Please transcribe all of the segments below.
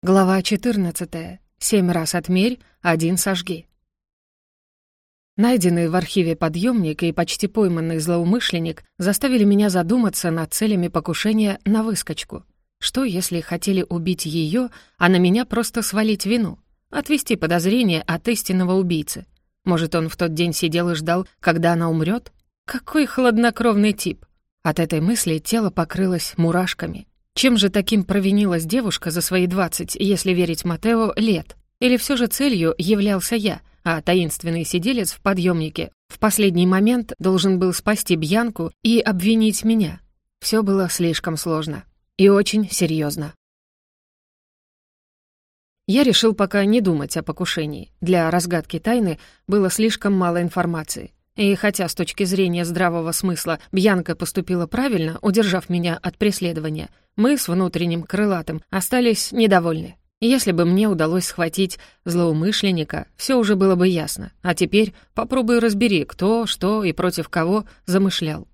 Глава 14. Семь раз отмерь, один сожги. Найденный в архиве подъемник и почти пойманный злоумышленник заставили меня задуматься над целями покушения на выскочку. Что, если хотели убить ее, а на меня просто свалить вину? Отвести подозрение от истинного убийцы? Может, он в тот день сидел и ждал, когда она умрет? Какой хладнокровный тип! От этой мысли тело покрылось мурашками. Чем же таким провинилась девушка за свои двадцать, если верить Матео, лет? Или все же целью являлся я, а таинственный сиделец в подъемнике в последний момент должен был спасти Бьянку и обвинить меня? Все было слишком сложно. И очень серьезно. Я решил пока не думать о покушении. Для разгадки тайны было слишком мало информации. И хотя с точки зрения здравого смысла Бьянка поступила правильно, удержав меня от преследования, мы с внутренним крылатым остались недовольны. Если бы мне удалось схватить злоумышленника, все уже было бы ясно. А теперь попробуй разбери, кто, что и против кого замышлял.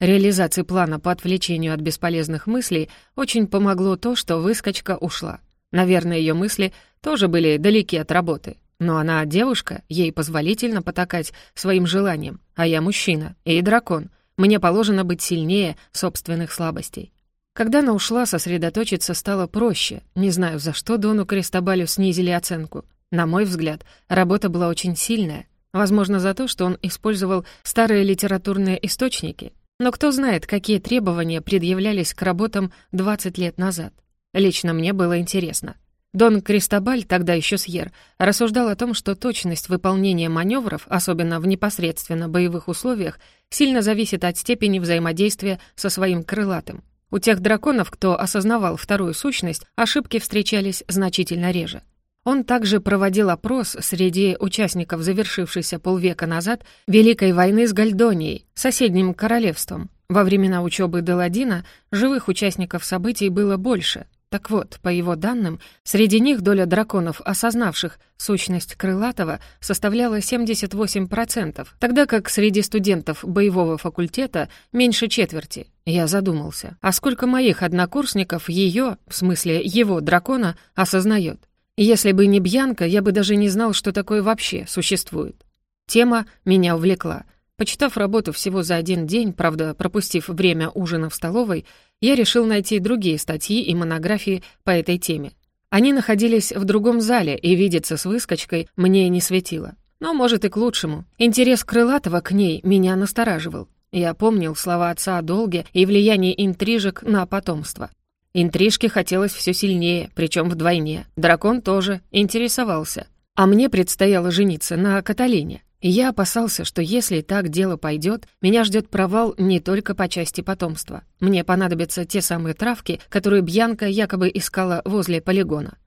Реализации плана по отвлечению от бесполезных мыслей очень помогло то, что выскочка ушла. Наверное, ее мысли тоже были далеки от работы. Но она девушка, ей позволительно потакать своим желаниям, а я мужчина и дракон. Мне положено быть сильнее собственных слабостей. Когда она ушла, сосредоточиться стало проще. Не знаю, за что Дону Крестобалю снизили оценку. На мой взгляд, работа была очень сильная. Возможно, за то, что он использовал старые литературные источники. Но кто знает, какие требования предъявлялись к работам 20 лет назад. Лично мне было интересно. Дон Кристобаль, тогда еще Сьер, рассуждал о том, что точность выполнения маневров, особенно в непосредственно боевых условиях, сильно зависит от степени взаимодействия со своим крылатым. У тех драконов, кто осознавал вторую сущность, ошибки встречались значительно реже. Он также проводил опрос среди участников завершившейся полвека назад Великой войны с Гальдонией, соседним королевством. Во времена учебы Деладина живых участников событий было больше, так вот, по его данным, среди них доля драконов, осознавших сущность Крылатого, составляла 78%, тогда как среди студентов боевого факультета меньше четверти. Я задумался, а сколько моих однокурсников ее, в смысле его дракона, осознает? Если бы не Бьянка, я бы даже не знал, что такое вообще существует. Тема меня увлекла — Почитав работу всего за один день, правда, пропустив время ужина в столовой, я решил найти другие статьи и монографии по этой теме. Они находились в другом зале, и видеться с выскочкой мне не светило. Но, может, и к лучшему. Интерес Крылатова к ней меня настораживал. Я помнил слова отца о долге и влиянии интрижек на потомство. Интрижки хотелось все сильнее, причем вдвойне. Дракон тоже интересовался. А мне предстояло жениться на Каталине. И я опасался, что если так дело пойдет, меня ждет провал не только по части потомства. Мне понадобятся те самые травки, которые Бьянка якобы искала возле полигона.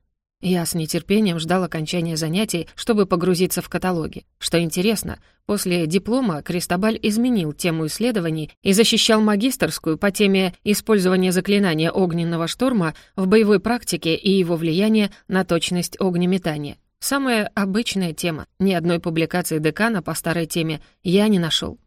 Я с нетерпением ждал окончания занятий, чтобы погрузиться в каталоги. Что интересно, после диплома Кристобаль изменил тему исследований и защищал магистерскую по теме использования заклинания огненного шторма в боевой практике и его влияние на точность огнеметания. Самая обычная тема. Ни одной публикации декана по старой теме я не нашел.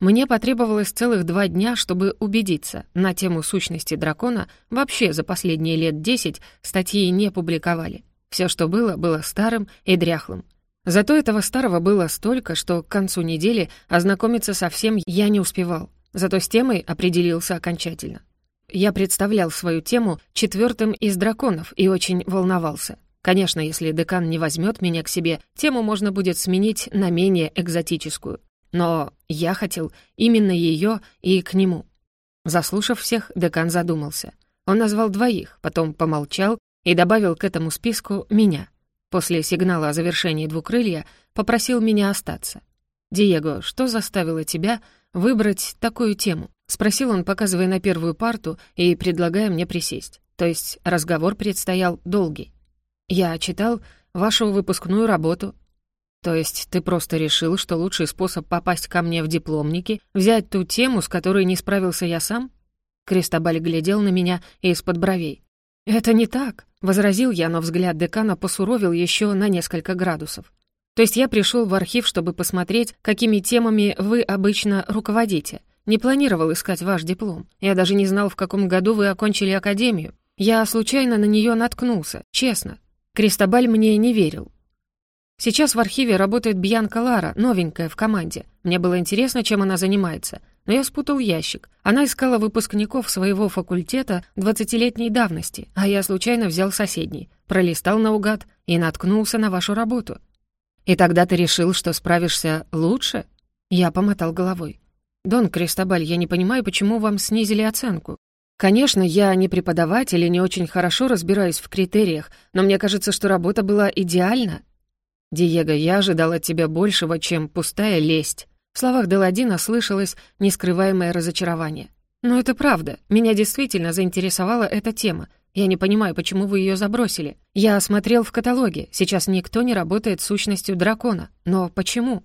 Мне потребовалось целых два дня, чтобы убедиться. На тему сущности дракона вообще за последние лет десять статьи не публиковали. Все, что было, было старым и дряхлым. Зато этого старого было столько, что к концу недели ознакомиться со всем я не успевал. Зато с темой определился окончательно. Я представлял свою тему четвертым из драконов и очень волновался. Конечно, если декан не возьмет меня к себе, тему можно будет сменить на менее экзотическую. Но я хотел именно ее и к нему. Заслушав всех, декан задумался. Он назвал двоих, потом помолчал и добавил к этому списку меня. После сигнала о завершении двукрылья попросил меня остаться. «Диего, что заставило тебя выбрать такую тему?» — спросил он, показывая на первую парту и предлагая мне присесть. То есть разговор предстоял долгий. «Я читал вашу выпускную работу». «То есть ты просто решил, что лучший способ попасть ко мне в дипломники — взять ту тему, с которой не справился я сам?» Крестобаль глядел на меня из-под бровей. «Это не так», — возразил я, но взгляд декана посуровил еще на несколько градусов. «То есть я пришел в архив, чтобы посмотреть, какими темами вы обычно руководите. Не планировал искать ваш диплом. Я даже не знал, в каком году вы окончили академию. Я случайно на нее наткнулся, честно. Кристобаль мне не верил. Сейчас в архиве работает Бьянка Лара, новенькая в команде. Мне было интересно, чем она занимается. Но я спутал ящик. Она искала выпускников своего факультета 20-летней давности, а я случайно взял соседний, пролистал наугад и наткнулся на вашу работу. И тогда ты решил, что справишься лучше? Я помотал головой. «Дон Кристобаль, я не понимаю, почему вам снизили оценку. Конечно, я не преподаватель и не очень хорошо разбираюсь в критериях, но мне кажется, что работа была идеальна. «Диего, я ожидал от тебя большего, чем пустая лесть». В словах Деладина слышалось нескрываемое разочарование. «Но это правда. Меня действительно заинтересовала эта тема. Я не понимаю, почему вы ее забросили. Я осмотрел в каталоге. Сейчас никто не работает с сущностью дракона. Но почему?»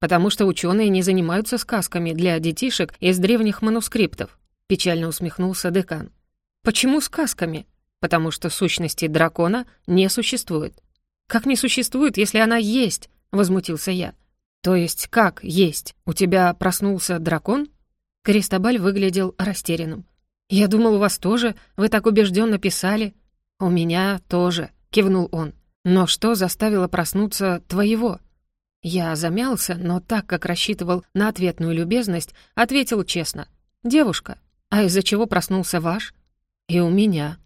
«Потому что ученые не занимаются сказками для детишек из древних манускриптов», — печально усмехнулся декан. «Почему сказками?» «Потому что сущности дракона не существует. «Как не существует, если она есть?» — возмутился я. «То есть как есть? У тебя проснулся дракон?» Кристобаль выглядел растерянным. «Я думал, у вас тоже. Вы так убежденно писали». «У меня тоже», — кивнул он. «Но что заставило проснуться твоего?» Я замялся, но так как рассчитывал на ответную любезность, ответил честно. «Девушка, а из-за чего проснулся ваш?» «И у меня».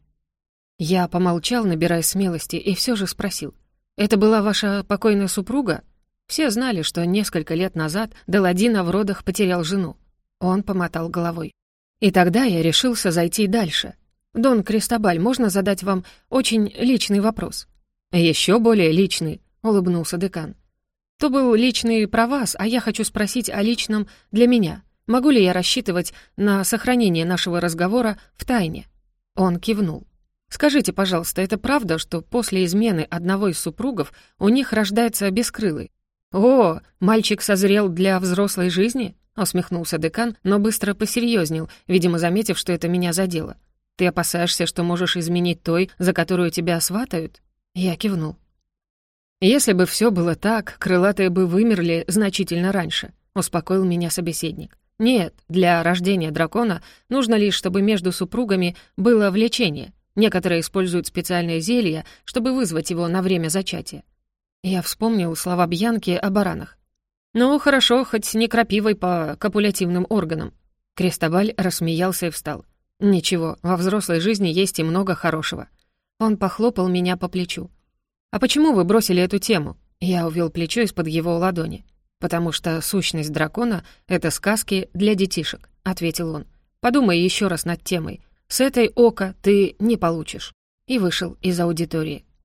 Я помолчал, набирая смелости, и все же спросил. «Это была ваша покойная супруга?» Все знали, что несколько лет назад Деладина в родах потерял жену. Он помотал головой. И тогда я решился зайти дальше. «Дон Кристобаль, можно задать вам очень личный вопрос?» «Еще более личный», — улыбнулся декан. «То был личный про вас, а я хочу спросить о личном для меня. Могу ли я рассчитывать на сохранение нашего разговора в тайне?» Он кивнул. Скажите, пожалуйста, это правда, что после измены одного из супругов у них рождается бескрылый? О, мальчик созрел для взрослой жизни? усмехнулся декан, но быстро посерьезнел, видимо, заметив, что это меня задело. Ты опасаешься, что можешь изменить той, за которую тебя сватают? Я кивнул. Если бы все было так, крылатые бы вымерли значительно раньше, успокоил меня собеседник. Нет, для рождения дракона нужно лишь, чтобы между супругами было влечение — Некоторые используют специальные зелья, чтобы вызвать его на время зачатия. Я вспомнил слова Бьянки о баранах. «Ну, хорошо, хоть не крапивой по копулятивным органам». Крестобаль рассмеялся и встал. «Ничего, во взрослой жизни есть и много хорошего». Он похлопал меня по плечу. «А почему вы бросили эту тему?» Я увел плечо из-под его ладони. «Потому что сущность дракона — это сказки для детишек», — ответил он. «Подумай еще раз над темой. С этой ока ты не получишь». И вышел из аудитории.